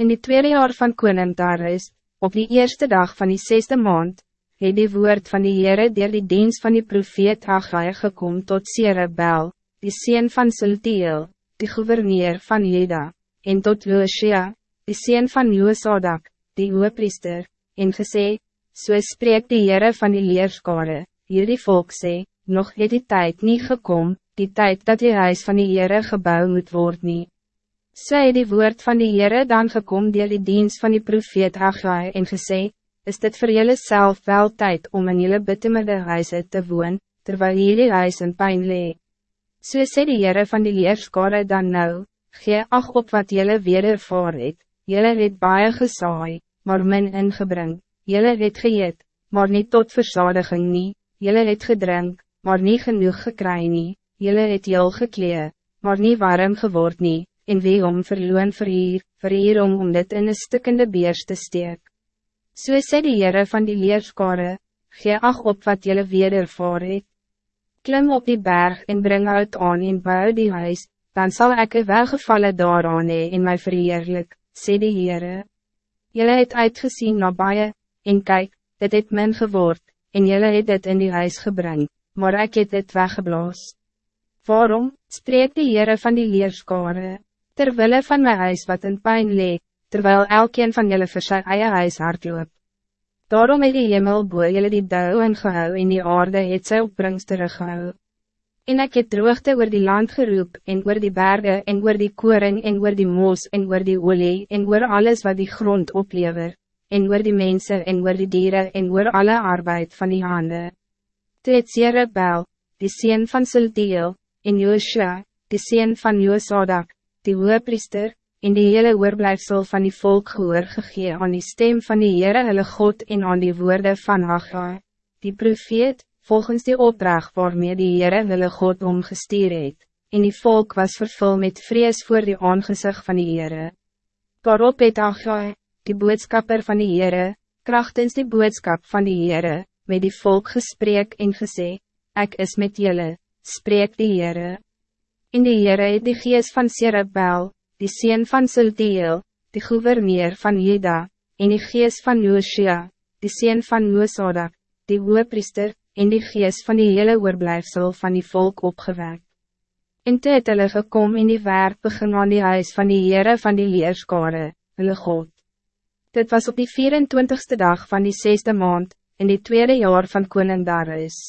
In die tweede jaar van koning Darius, op die eerste dag van die zesde maand, het die woord van die Heere dier die dienst van die profeet Haggai gekom tot Serebel, die sien van Sultiel, die gouverneur van Jeda, en tot Joshua, die sien van Joosadak, die hoopriester, en gesê, so spreek die Heere van die leerskare, hierdie volk sê, nog het die tijd niet gekom, die tijd dat die huis van die Heere gebouw moet worden. So het die woord van die Heere dan gekom deel die dienst van die profeet Haggai en gesê, is dit voor jullie zelf wel tijd om in jullie bittemiddel huise te woon, terwijl jullie huis in pijn lee. So sê die Heere van die leerskare dan nou, gee ag op wat jullie weer ervaar het, jylle het baie gesaai, maar min ingebring, jylle het geëet, maar niet tot verzadiging nie, jylle het gedrink, maar niet genoeg gekry nie, jylle het jul geklee, maar niet warm geword nie, en wie om verloon verhier, verhier om om dit in een stukkende beers te steek. So sê die Heere van die leerskare, gee ag op wat jylle wedervaar het. Klim op die berg en bring uit aan en bou die huis, dan zal ik een welgevallen daaraan hee en my verheerlik, sê die Heere. Jylle het uitgezien na baie, en kyk, dit het min geword, en jylle het dit in die huis gebring, maar ik het dit weggeblaas. Waarom, spreekt de Heere van die leerskare? Terwille van mijn huis wat in pijn leek, terwijl elkeen van jullie vir sy eie huis hardloop. Daarom het die hemel boe jylle die douw ingehou en die aarde het sy opbrengst teruggehou. En ek het droogte oor die land geroep, en oor die bergen, en oor die koring, en oor die moos, en oor die olie, en oor alles wat die grond oplever, en oor die mensen, en oor die dieren, en oor alle arbeid van die handen. Toe het Zerebel, die sien van Sultiel, en Joshua, die sien van Joosadak, die hoopriester, en die hele oorblijfsel van die volk gehoor gegee aan die stem van die Heere hulle God en aan die woorden van Haggai, die profeet, volgens die opdracht waarmee die Heere hulle God omgestuur het, en die volk was vervul met vrees voor die aangezicht van die Heere. Daarop het Haggai, die boodskapper van die Heere, krachtens die boodskap van die Heere, met die volk gesprek en gesê, ik is met jullie, spreek die Heere. In die Heere het die gees van Serebel, die sien van Sultiel, die gouverneur van Jeda, en die gees van Joshua, die sien van Joosadak, die hoopriester, en die gees van die hele oorblijfsel van die volk opgewekt. En toe het hulle gekom in die werk begin aan die huis van die Heere van die leerskare, hulle God. Dit was op die 24ste dag van die zesde maand, in die tweede jaar van koning Darius.